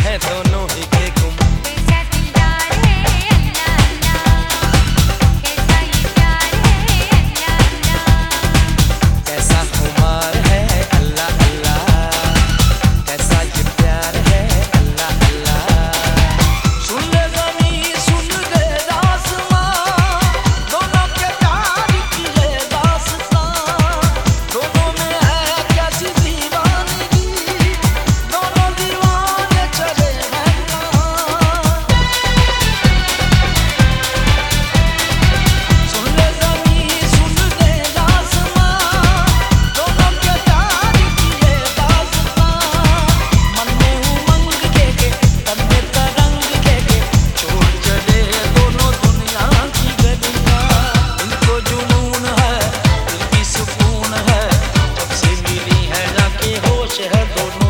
Hands. head, she had no